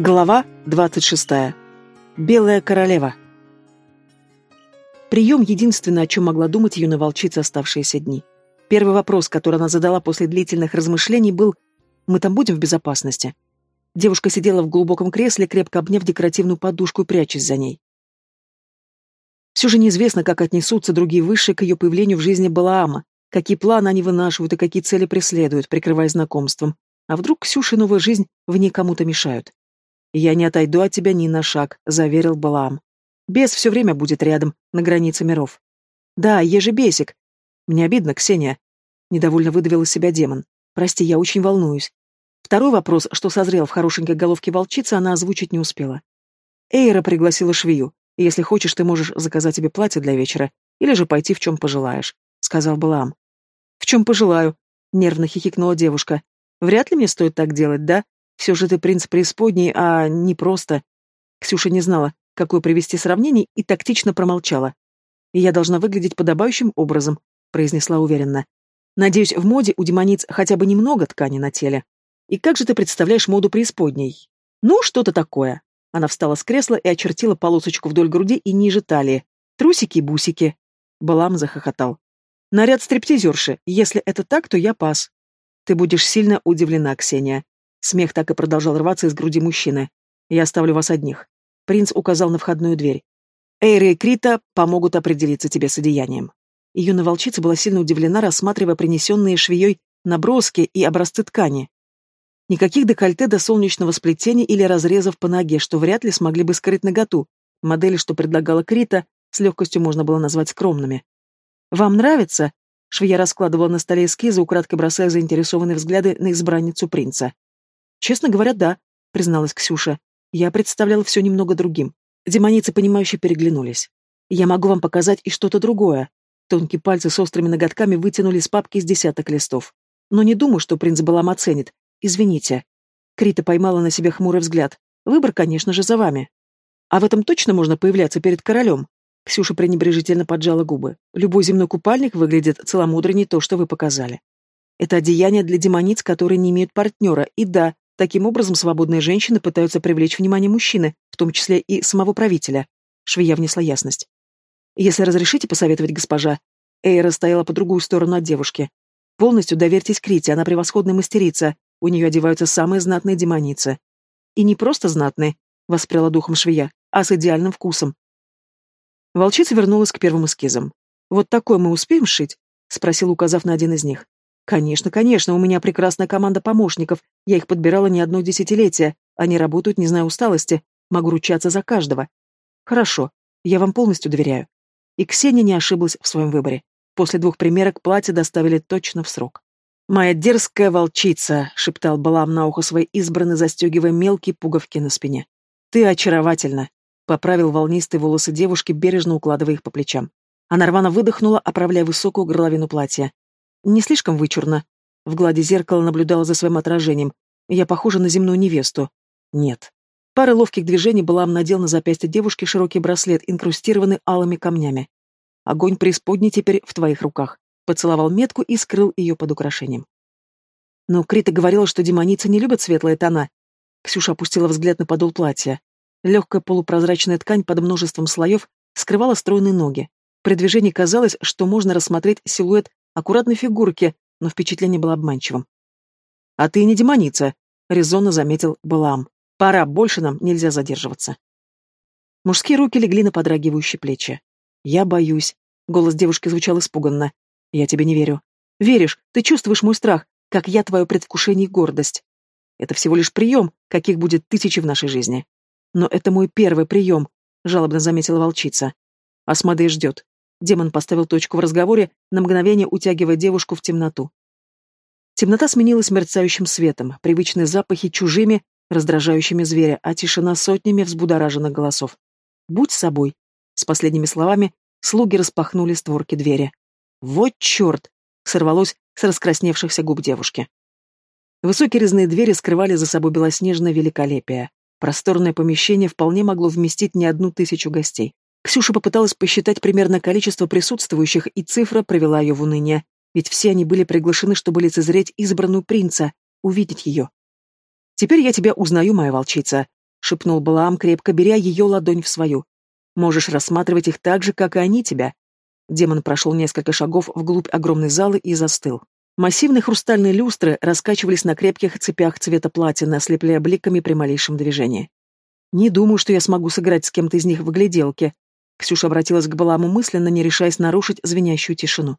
Глава 26. Белая королева. Прием — единственное, о чем могла думать юная волчица оставшиеся дни. Первый вопрос, который она задала после длительных размышлений, был «Мы там будем в безопасности?» Девушка сидела в глубоком кресле, крепко обняв декоративную подушку и прячась за ней. Все же неизвестно, как отнесутся другие высшие к ее появлению в жизни Балаама, какие планы они вынашивают и какие цели преследуют, прикрывая знакомством. А вдруг Ксюша и новая жизнь в ней кому-то мешают? «Я не отойду от тебя ни на шаг», — заверил Балаам. «Бес все время будет рядом, на границе миров». «Да, ежебесик». «Мне обидно, Ксения», — недовольно выдавил из себя демон. «Прости, я очень волнуюсь». Второй вопрос, что созрел в хорошенькой головке волчицы, она озвучить не успела. Эйра пригласила швею. «Если хочешь, ты можешь заказать тебе платье для вечера, или же пойти в чем пожелаешь», — сказал Балаам. «В чем пожелаю», — нервно хихикнула девушка. «Вряд ли мне стоит так делать, да? Все же ты принц преисподней, а не просто. Ксюша не знала, какое привести сравнение, и тактично промолчала. «Я должна выглядеть подобающим образом», — произнесла уверенно. «Надеюсь, в моде у демониц хотя бы немного ткани на теле. И как же ты представляешь моду преисподней?» «Ну, что-то такое». Она встала с кресла и очертила полосочку вдоль груди и ниже талии. Трусики и бусики. Балам захохотал. «Наряд стриптизерши. Если это так, то я пас». «Ты будешь сильно удивлена, Ксения. Смех так и продолжал рваться из груди мужчины. «Я оставлю вас одних». Принц указал на входную дверь. «Эйри и Крита помогут определиться тебе с одеянием». Юная волчица была сильно удивлена, рассматривая принесенные швеей наброски и образцы ткани. Никаких декольте до солнечного сплетения или разрезов по ноге, что вряд ли смогли бы скрыть наготу. Модели, что предлагала Крита, с легкостью можно было назвать скромными. «Вам нравится?» Швея раскладывала на столе эскизы, украдкой бросая заинтересованные взгляды на избранницу принца. «Честно говоря, да», — призналась Ксюша. «Я представляла все немного другим». Демоницы, понимающе переглянулись. «Я могу вам показать и что-то другое». Тонкие пальцы с острыми ноготками вытянули из папки из десяток листов. «Но не думаю, что принц Балам оценит. Извините». Крита поймала на себе хмурый взгляд. «Выбор, конечно же, за вами». «А в этом точно можно появляться перед королем?» Ксюша пренебрежительно поджала губы. «Любой земной купальник выглядит целомудренней то, что вы показали. Это одеяние для демониц, которые не имеют партнера, и да, Таким образом, свободные женщины пытаются привлечь внимание мужчины, в том числе и самого правителя. Швея внесла ясность. Если разрешите посоветовать госпожа, Эйра стояла по другую сторону от девушки. Полностью доверьтесь Крите, она превосходная мастерица, у нее одеваются самые знатные демоницы. И не просто знатные, воспряла духом швея, а с идеальным вкусом. Волчица вернулась к первым эскизам. «Вот такой мы успеем сшить?» — спросил, указав на один из них. «Конечно, конечно, у меня прекрасная команда помощников, я их подбирала не одно десятилетие, они работают, не зная усталости, могу ручаться за каждого». «Хорошо, я вам полностью доверяю». И Ксения не ошиблась в своем выборе. После двух примерок платье доставили точно в срок. «Моя дерзкая волчица», — шептал Балам на ухо своей избранной, застегивая мелкие пуговки на спине. «Ты очаровательна», — поправил волнистые волосы девушки, бережно укладывая их по плечам. Она рвано выдохнула, оправляя высокую горловину платья. Не слишком вычурно. В глади зеркала наблюдала за своим отражением. Я похожа на земную невесту. Нет. Пара ловких движений была надел на запястье девушки широкий браслет, инкрустированный алыми камнями. Огонь преисподней теперь в твоих руках. Поцеловал метку и скрыл ее под украшением. Но Крита говорила, что демоницы не любят светлые тона. Ксюша опустила взгляд на подол платья. Легкая полупрозрачная ткань под множеством слоев скрывала стройные ноги. При движении казалось, что можно рассмотреть силуэт аккуратной фигурки, но впечатление было обманчивым. «А ты не демоница», — резонно заметил Балам. «Пора, больше нам нельзя задерживаться». Мужские руки легли на подрагивающие плечи. «Я боюсь», — голос девушки звучал испуганно. «Я тебе не верю». «Веришь, ты чувствуешь мой страх, как я твое предвкушение и гордость. Это всего лишь прием, каких будет тысячи в нашей жизни. Но это мой первый прием», — жалобно заметила волчица. Асмодей ждет. Демон поставил точку в разговоре, на мгновение утягивая девушку в темноту. Темнота сменилась мерцающим светом, привычные запахи чужими, раздражающими зверя, а тишина сотнями взбудораженных голосов. «Будь собой!» С последними словами слуги распахнули створки двери. «Вот черт!» — сорвалось с раскрасневшихся губ девушки. Высокие резные двери скрывали за собой белоснежное великолепие. Просторное помещение вполне могло вместить не одну тысячу гостей. Ксюша попыталась посчитать примерно количество присутствующих, и цифра привела ее в уныние, ведь все они были приглашены, чтобы лицезреть избранную принца, увидеть ее. «Теперь я тебя узнаю, моя волчица», — шепнул Балаам, крепко беря ее ладонь в свою. «Можешь рассматривать их так же, как и они тебя». Демон прошел несколько шагов вглубь огромной залы и застыл. Массивные хрустальные люстры раскачивались на крепких цепях цвета платины, ослепляя бликами при малейшем движении. «Не думаю, что я смогу сыграть с кем-то из них в гляделке», Ксюша обратилась к Баламу мысленно, не решаясь нарушить звенящую тишину.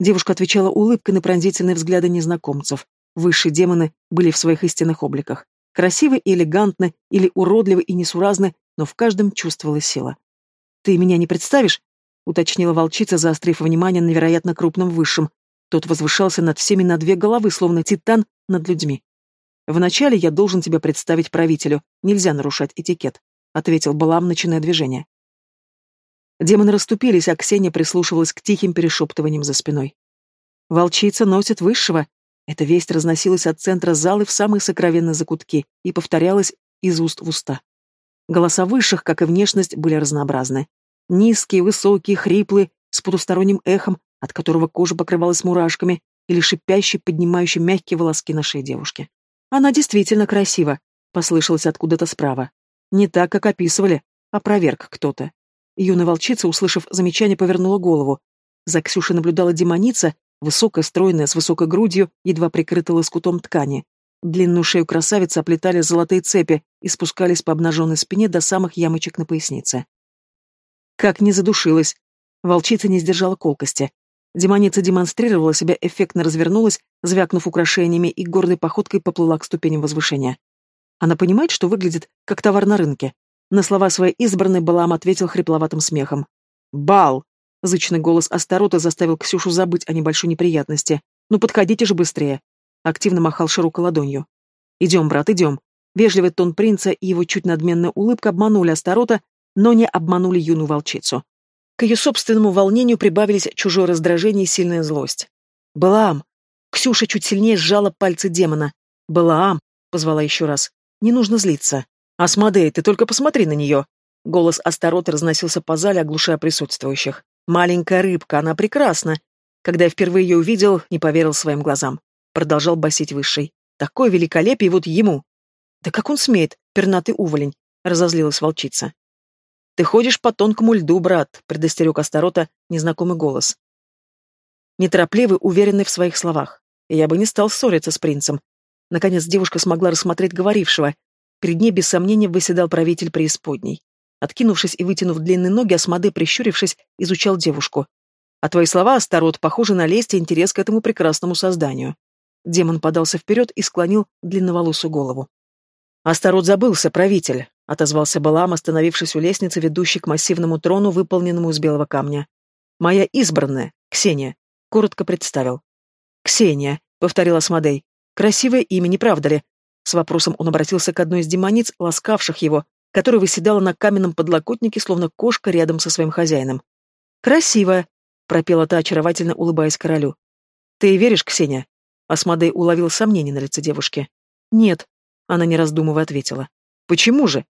Девушка отвечала улыбкой на пронзительные взгляды незнакомцев. Высшие демоны были в своих истинных обликах. Красивы и элегантны, или уродливы и несуразны, но в каждом чувствовалась сила. «Ты меня не представишь?» — уточнила волчица, заострив внимание на невероятно крупном высшем, тот возвышался над всеми на две головы, словно титан над людьми. «Вначале я должен тебя представить правителю. Нельзя нарушать этикет», — ответил Балам, начиная движение. Демоны расступились, а Ксения прислушивалась к тихим перешептываниям за спиной. «Волчица носит высшего». Эта весть разносилась от центра залы в самые сокровенные закутки и повторялась из уст в уста. Голоса высших, как и внешность, были разнообразны. Низкие, высокие, хриплые, с потусторонним эхом, от которого кожа покрывалась мурашками, или шипящий, поднимающий мягкие волоски на шее девушки. «Она действительно красива», — послышалось откуда-то справа. «Не так, как описывали, а проверк кто-то». Юная волчица, услышав замечание, повернула голову. За Ксюшей наблюдала демоница, высокая, стройная, с высокой грудью, едва прикрыта лоскутом ткани. Длинную шею красавицы оплетали золотые цепи и спускались по обнаженной спине до самых ямочек на пояснице. Как не задушилась. Волчица не сдержала колкости. Демоница демонстрировала себя, эффектно развернулась, звякнув украшениями и гордой походкой поплыла к ступеням возвышения. Она понимает, что выглядит как товар на рынке. На слова своей избранной Балам ответил хрипловатым смехом. «Бал!» — зычный голос Астарота заставил Ксюшу забыть о небольшой неприятности. «Ну подходите же быстрее!» Активно махал широкой ладонью. «Идем, брат, идем!» Вежливый тон принца и его чуть надменная улыбка обманули Астарота, но не обманули юную волчицу. К ее собственному волнению прибавились чужое раздражение и сильная злость. «Балаам!» Ксюша чуть сильнее сжала пальцы демона. «Балаам!» — позвала еще раз. «Не нужно злиться. Асмодей, ты только посмотри на нее!» Голос Астарота разносился по зале, оглушая присутствующих. «Маленькая рыбка, она прекрасна!» Когда я впервые ее увидел, не поверил своим глазам. Продолжал басить Высший. «Такое великолепие вот ему!» «Да как он смеет, пернатый уволень!» — разозлилась волчица. «Ты ходишь по тонкому льду, брат», — предостерег Астарота незнакомый голос. Неторопливый, уверенный в своих словах. Я бы не стал ссориться с принцем. Наконец девушка смогла рассмотреть говорившего. Перед ней, без сомнения, выседал правитель преисподней. Откинувшись и вытянув длинные ноги, Асмоде, прищурившись, изучал девушку. «А твои слова, Астарот, похожи на лесть и интерес к этому прекрасному созданию». Демон подался вперед и склонил длинноволосую голову. «Астарот забылся, правитель отозвался Балам, остановившись у лестницы, ведущей к массивному трону, выполненному из белого камня. «Моя избранная, Ксения», — коротко представил. «Ксения», — повторил Асмодей. «Красивое имя, не правда ли?» С вопросом он обратился к одной из демониц, ласкавших его, которая выседала на каменном подлокотнике, словно кошка рядом со своим хозяином. «Красивая», — пропела та, очаровательно улыбаясь королю. «Ты веришь, Ксения?» Асмодей уловил сомнение на лице девушки. «Нет», — она не раздумывая ответила. «Почему же?»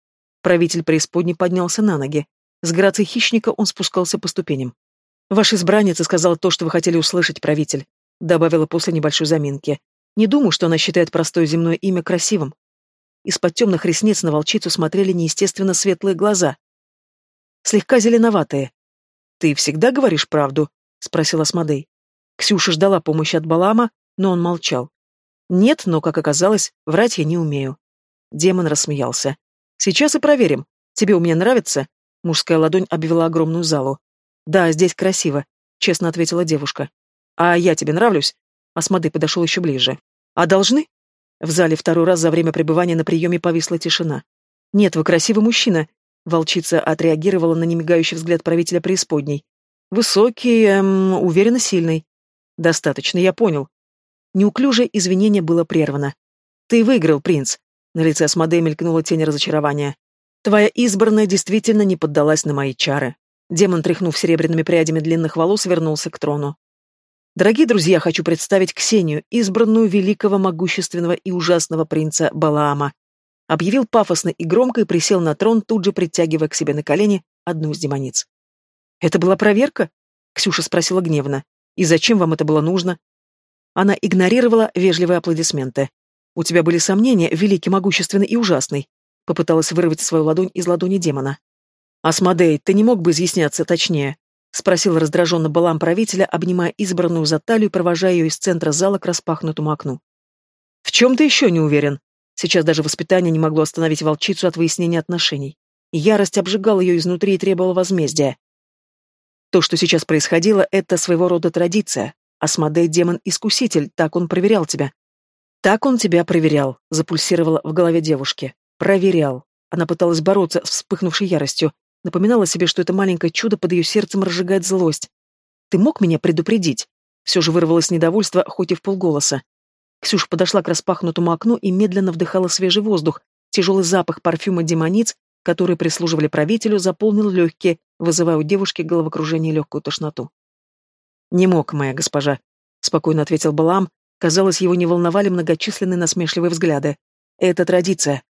Правитель преисподней поднялся на ноги. С грацией хищника он спускался по ступеням. «Ваша избранница сказала то, что вы хотели услышать, правитель», добавила после небольшой заминки. «Не думаю, что она считает простое земное имя красивым». Из-под темных ресниц на волчицу смотрели неестественно светлые глаза. Слегка зеленоватые. «Ты всегда говоришь правду?» — спросил Асмодей. Ксюша ждала помощи от Балама, но он молчал. «Нет, но, как оказалось, врать я не умею». Демон рассмеялся. Сейчас и проверим. Тебе у меня нравится?» Мужская ладонь обвела огромную залу. «Да, здесь красиво», — честно ответила девушка. «А я тебе нравлюсь?» Асмодей подошел еще ближе. «А должны?» В зале второй раз за время пребывания на приеме повисла тишина. «Нет, вы красивый мужчина», — волчица отреагировала на немигающий взгляд правителя преисподней. «Высокий, эм, уверенно сильный». «Достаточно, я понял». Неуклюжее извинение было прервано. «Ты выиграл, принц. На лице Асмодея мелькнула тень разочарования. «Твоя избранная действительно не поддалась на мои чары». Демон, тряхнув серебряными прядями длинных волос, вернулся к трону. «Дорогие друзья, хочу представить Ксению, избранную великого, могущественного и ужасного принца Балаама». Объявил пафосно и громко и присел на трон, тут же притягивая к себе на колени одну из демониц. «Это была проверка?» — Ксюша спросила гневно. «И зачем вам это было нужно?» Она игнорировала вежливые аплодисменты. У тебя были сомнения, великий, могущественный и ужасный. Попыталась вырвать свою ладонь из ладони демона. «Асмодей, ты не мог бы изъясняться точнее?» — спросил раздраженно Балам правителя, обнимая избранную за талию и провожая ее из центра зала к распахнутому окну. «В чем ты еще не уверен?» Сейчас даже воспитание не могло остановить волчицу от выяснения отношений. Ярость обжигала ее изнутри и требовала возмездия. То, что сейчас происходило, это своего рода традиция. Асмодей — демон-искуситель, так он проверял тебя. Так он тебя проверял, запульсировала в голове девушки. Проверял. Она пыталась бороться с вспыхнувшей яростью, напоминала себе, что это маленькое чудо под ее сердцем разжигает злость. «Ты мог меня предупредить?» Все же вырвалось недовольство, хоть и в полголоса. Ксюша подошла к распахнутому окну и медленно вдыхала свежий воздух. Тяжелый запах парфюма демониц, которые прислуживали правителю, заполнил легкие, вызывая у девушки головокружение и легкую тошноту. «Не мог, моя госпожа», — спокойно ответил Балам. Казалось, его не волновали многочисленные насмешливые взгляды. «Это традиция».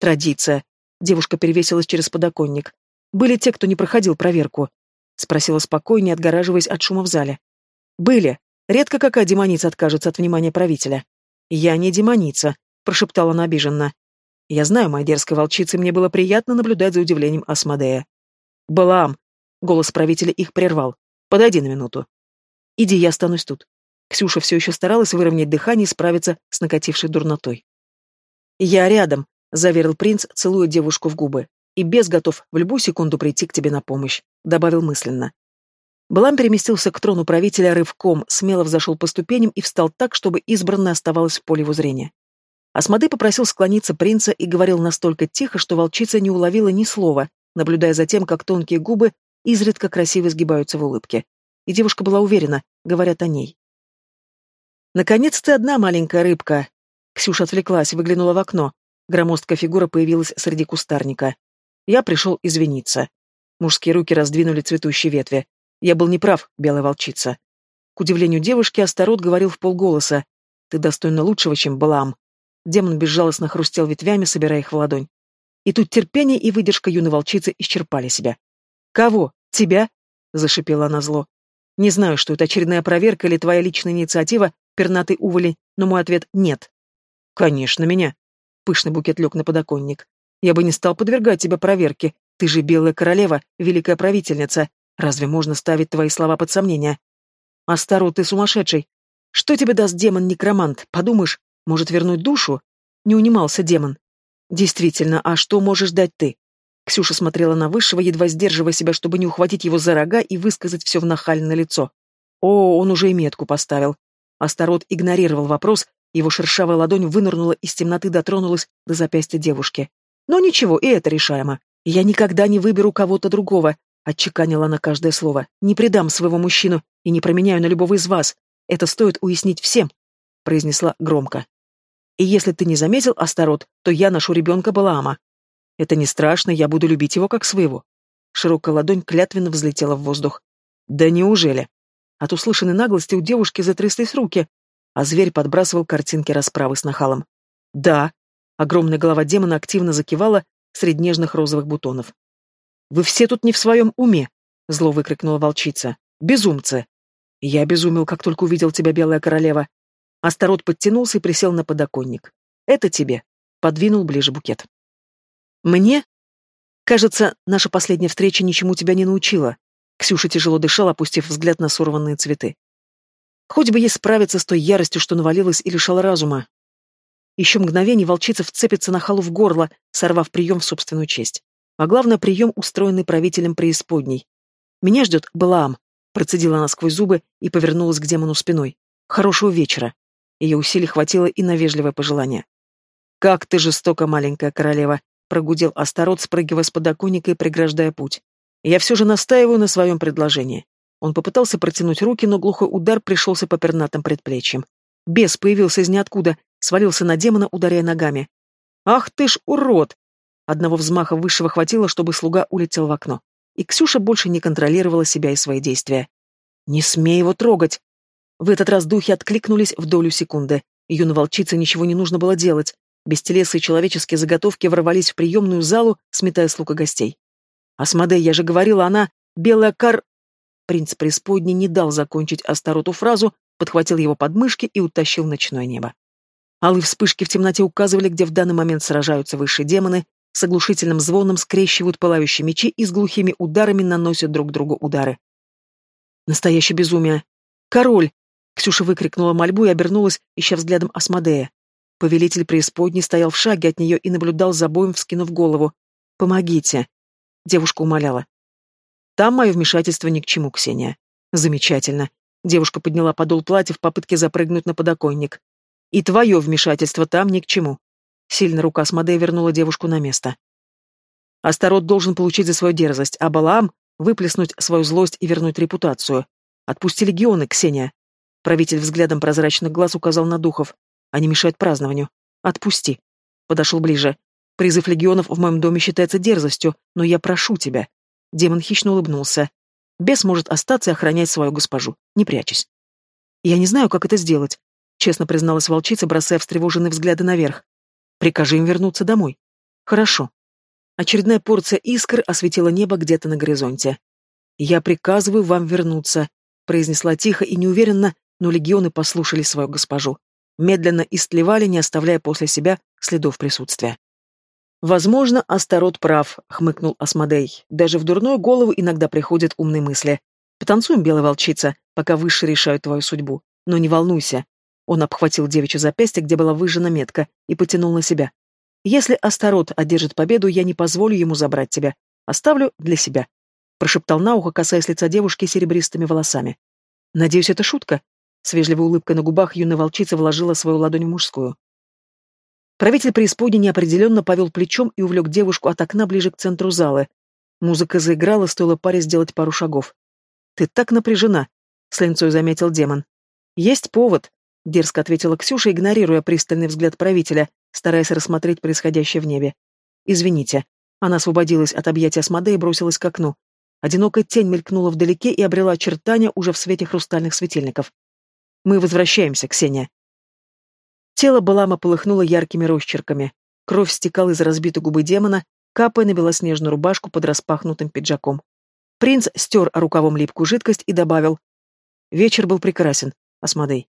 «Традиция». Девушка перевесилась через подоконник. «Были те, кто не проходил проверку?» — спросила спокойнее, отгораживаясь от шума в зале. «Были. Редко какая демоница откажется от внимания правителя». «Я не демоница», — прошептала она обиженно. «Я знаю, моя дерзкая волчица, мне было приятно наблюдать за удивлением Асмодея». «Балаам!» — голос правителя их прервал. «Подойди на минуту». «Иди, я останусь тут». Ксюша все еще старалась выровнять дыхание и справиться с накатившей дурнотой. «Я рядом», — заверил принц, целуя девушку в губы. «И без готов в любую секунду прийти к тебе на помощь», — добавил мысленно. Балам переместился к трону правителя рывком, смело взошел по ступеням и встал так, чтобы избранная оставалась в поле его зрения. Асмодей попросил склониться принца и говорил настолько тихо, что волчица не уловила ни слова, наблюдая за тем, как тонкие губы изредка красиво сгибаются в улыбке. И девушка была уверена, говорят о ней. «Наконец ты одна, маленькая рыбка!» Ксюша отвлеклась, выглянула в окно. Громоздкая фигура появилась среди кустарника. Я пришел извиниться. Мужские руки раздвинули цветущие ветви. Я был неправ, белая волчица. К удивлению девушки, Астарот говорил в полголоса. «Ты достойна лучшего, чем Балам». Демон безжалостно хрустел ветвями, собирая их в ладонь. И тут терпение и выдержка юной волчицы исчерпали себя. «Кого? Тебя?» — зашипела она зло. «Не знаю, что это очередная проверка или твоя личная инициатива, пернатый уволи, но мой ответ — нет». «Конечно, меня». Пышный букет лег на подоконник. «Я бы не стал подвергать тебя проверке. Ты же белая королева, великая правительница. Разве можно ставить твои слова под сомнение?» «Астару, ты сумасшедший. Что тебе даст демон-некромант? Подумаешь, может вернуть душу?» Не унимался демон. Действительно, а что можешь дать ты? Ксюша смотрела на Высшего, едва сдерживая себя, чтобы не ухватить его за рога и высказать все в нахальное лицо. О, он уже и метку поставил. Астарот игнорировал вопрос, его шершавая ладонь вынырнула из темноты, дотронулась до запястья девушки. Но ничего, и это решаемо. Я никогда не выберу кого-то другого, отчеканила она каждое слово. Не предам своего мужчину и не променяю на любого из вас. Это стоит уяснить всем, произнесла громко. И если ты не заметил, Астарот, то я ношу ребенка Балаама. Это не страшно, я буду любить его как своего. Широкая ладонь клятвенно взлетела в воздух. Да неужели? От услышанной наглости у девушки затряслись руки, а зверь подбрасывал картинки расправы с нахалом. Да. Огромная голова демона активно закивала среди нежных розовых бутонов. «Вы все тут не в своем уме!» — зло выкрикнула волчица. «Безумцы!» «Я обезумел, как только увидел тебя, белая королева. Астарот подтянулся и присел на подоконник. «Это тебе», — подвинул ближе букет. «Мне?» «Кажется, наша последняя встреча ничему тебя не научила». Ксюша тяжело дышала, опустив взгляд на сорванные цветы. Хоть бы ей справиться с той яростью, что навалилась и лишала разума. Еще мгновение волчица вцепится на халу в горло, сорвав прием в собственную честь. А главное, прием, устроенный правителем преисподней. «Меня ждет Балаам», — процедила она сквозь зубы и повернулась к демону спиной. «Хорошего вечера». Ее усилий хватило и на вежливое пожелание. «Как ты жестока, маленькая королева!» — прогудел Астарот, спрыгивая с подоконника и преграждая путь. «Я все же настаиваю на своем предложении». Он попытался протянуть руки, но глухой удар пришелся по пернатым предплечьям. Бес появился из ниоткуда, свалился на демона, ударяя ногами. «Ах ты ж урод!» Одного взмаха высшего хватило, чтобы слуга улетел в окно. И Ксюша больше не контролировала себя и свои действия. «Не смей его трогать!» В этот раз духи откликнулись в долю секунды. Юной волчице ничего не нужно было делать. Бестелесые человеческие заготовки ворвались в приемную залу, сметая с лука гостей. «Асмодей, я же говорила, она белая кар...» Принц преисподней не дал закончить Астароту фразу, подхватил его подмышки и утащил ночное небо. Алые вспышки в темноте указывали, где в данный момент сражаются высшие демоны, с оглушительным звоном скрещивают пылающие мечи и с глухими ударами наносят друг другу удары. Настоящее безумие. «Король!» — Ксюша выкрикнула мольбу и обернулась, ища взглядом Асмодея. Повелитель преисподней стоял в шаге от нее и наблюдал за боем, вскинув голову. «Помогите!» — девушка умоляла. «Там мое вмешательство ни к чему, Ксения». «Замечательно». Девушка подняла подол платья в попытке запрыгнуть на подоконник. «И твое вмешательство там ни к чему». Сильно рука Асмодея вернула девушку на место. Астарот должен получить за свою дерзость, а Балаам — выплеснуть свою злость и вернуть репутацию. Отпусти легионы, Ксения. Правитель взглядом прозрачных глаз указал на духов. Они мешают празднованию. Отпусти. Подошел ближе. Призыв легионов в моем доме считается дерзостью, но я прошу тебя. Демон хищно улыбнулся. Бес может остаться и охранять свою госпожу. Не прячься. Я не знаю, как это сделать, честно призналась волчица, бросая встревоженные взгляды наверх. Прикажи им вернуться домой. Хорошо. Очередная порция искр осветила небо где-то на горизонте. «Я приказываю вам вернуться», — произнесла тихо и неуверенно, но легионы послушали свою госпожу медленно истлевали, не оставляя после себя следов присутствия. «Возможно, Астарот прав», — хмыкнул Асмодей. «Даже в дурную голову иногда приходят умные мысли. Потанцуем, белая волчица, пока высшие решают твою судьбу. Но не волнуйся». Он обхватил девичье запястье, где была выжжена метка, и потянул на себя. «Если Астарот одержит победу, я не позволю ему забрать тебя. Оставлю для себя», — прошептал на ухо, касаясь лица девушки серебристыми волосами. «Надеюсь, это шутка?» С улыбкой на губах юная волчица вложила свою ладонь в мужскую. Правитель преисподней неопределенно повел плечом и увлек девушку от окна ближе к центру зала. Музыка заиграла, стоило паре сделать пару шагов. «Ты так напряжена», — с линцой заметил демон. «Есть повод», — дерзко ответила Ксюша, игнорируя пристальный взгляд правителя, стараясь рассмотреть происходящее в небе. «Извините». Она освободилась от объятия Асмоде и бросилась к окну. Одинокая тень мелькнула вдалеке и обрела очертания уже в свете хрустальных светильников. Мы возвращаемся, Ксения. Тело Балама полыхнуло яркими росчерками. Кровь стекала из разбитой губы демона, капая на белоснежную рубашку под распахнутым пиджаком. Принц стер рукавом липкую жидкость и добавил. Вечер был прекрасен, Асмодей.